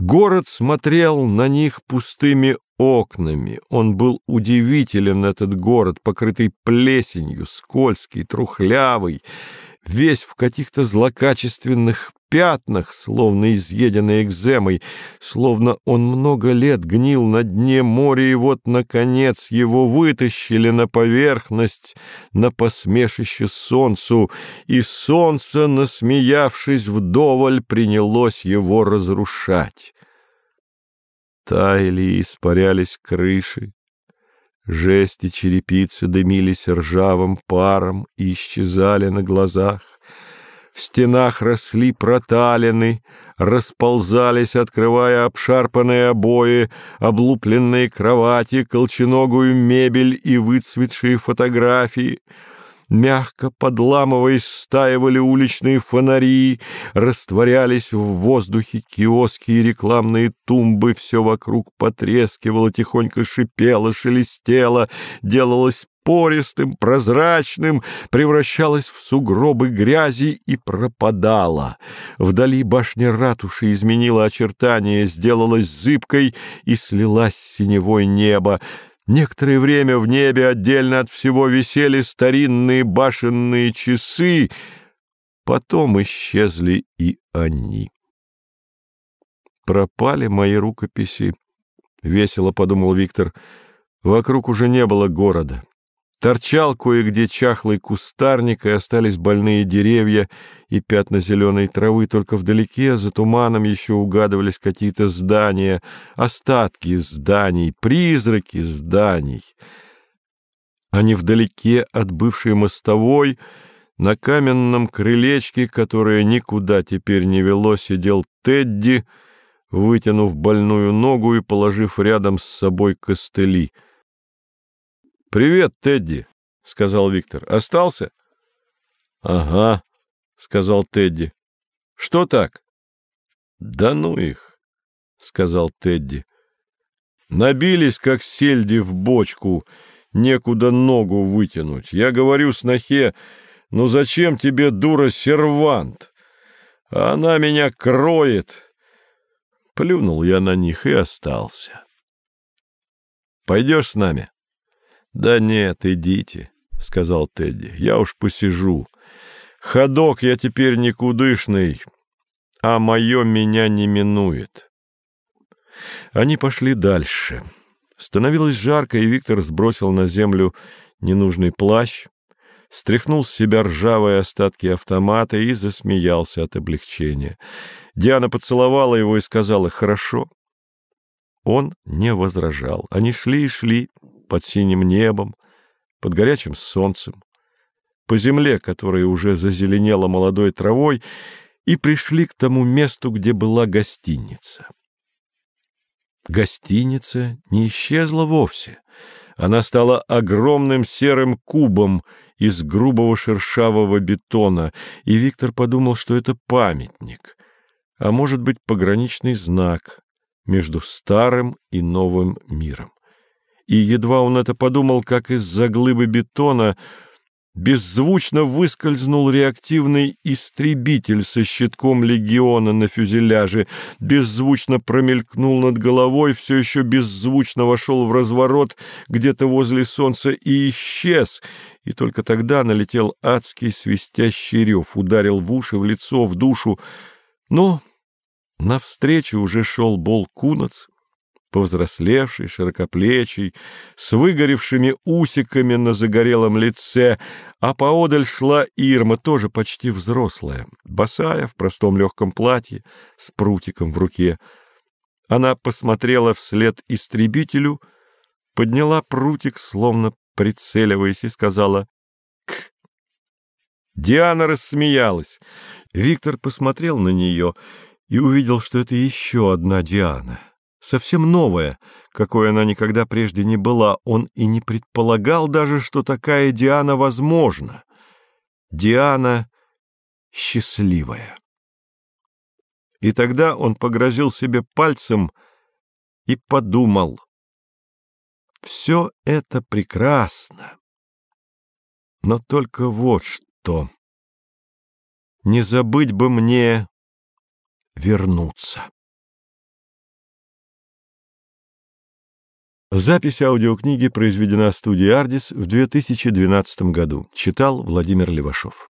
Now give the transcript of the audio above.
Город смотрел на них пустыми окнами. Он был удивителен, этот город, покрытый плесенью, скользкий, трухлявый, весь в каких-то злокачественных пятнах, словно изъеденный экземой, словно он много лет гнил на дне моря, и вот, наконец, его вытащили на поверхность, на посмешище солнцу, и солнце, насмеявшись вдоволь, принялось его разрушать. Таяли и испарялись крыши, жести черепицы дымились ржавым паром и исчезали на глазах. В стенах росли проталины, расползались, открывая обшарпанные обои, облупленные кровати, колченогую мебель и выцветшие фотографии. Мягко подламываясь, стаивали уличные фонари, растворялись в воздухе киоски и рекламные тумбы, все вокруг потрескивало, тихонько шипело, шелестело, делалось пористым, прозрачным, превращалась в сугробы грязи и пропадала. Вдали башня ратуши изменила очертания, сделалась зыбкой и слилась с синевой небо. Некоторое время в небе отдельно от всего висели старинные башенные часы, потом исчезли и они. Пропали мои рукописи, — весело подумал Виктор. Вокруг уже не было города. Торчал кое-где чахлый кустарник, и остались больные деревья и пятна зеленой травы. Только вдалеке, за туманом, еще угадывались какие-то здания, остатки зданий, призраки зданий. Они вдалеке от бывшей мостовой, на каменном крылечке, которое никуда теперь не вело, сидел Тедди, вытянув больную ногу и положив рядом с собой костыли — «Привет, Тедди», — сказал Виктор. «Остался?» «Ага», — сказал Тедди. «Что так?» «Да ну их», — сказал Тедди. «Набились, как сельди в бочку, некуда ногу вытянуть. Я говорю снохе, ну зачем тебе, дура, сервант? Она меня кроет». Плюнул я на них и остался. «Пойдешь с нами?» — Да нет, идите, — сказал Тедди, — я уж посижу. Ходок я теперь никудышный, а мое меня не минует. Они пошли дальше. Становилось жарко, и Виктор сбросил на землю ненужный плащ, стряхнул с себя ржавые остатки автомата и засмеялся от облегчения. Диана поцеловала его и сказала «хорошо». Он не возражал. Они шли и шли, под синим небом, под горячим солнцем, по земле, которая уже зазеленела молодой травой, и пришли к тому месту, где была гостиница. Гостиница не исчезла вовсе. Она стала огромным серым кубом из грубого шершавого бетона, и Виктор подумал, что это памятник, а может быть пограничный знак между старым и новым миром и едва он это подумал, как из-за глыбы бетона беззвучно выскользнул реактивный истребитель со щитком легиона на фюзеляже, беззвучно промелькнул над головой, все еще беззвучно вошел в разворот где-то возле солнца и исчез, и только тогда налетел адский свистящий рев, ударил в уши, в лицо, в душу. Но навстречу уже шел Бол Кунац, повзрослевший, широкоплечий, с выгоревшими усиками на загорелом лице, а поодаль шла Ирма, тоже почти взрослая, босая, в простом легком платье, с прутиком в руке. Она посмотрела вслед истребителю, подняла прутик, словно прицеливаясь, и сказала «К». Диана рассмеялась. Виктор посмотрел на нее и увидел, что это еще одна Диана — совсем новая, какой она никогда прежде не была. Он и не предполагал даже, что такая Диана возможна. Диана счастливая. И тогда он погрозил себе пальцем и подумал. Все это прекрасно. Но только вот что. Не забыть бы мне вернуться. Запись аудиокниги произведена студией «Ардис» в 2012 году. Читал Владимир Левашов.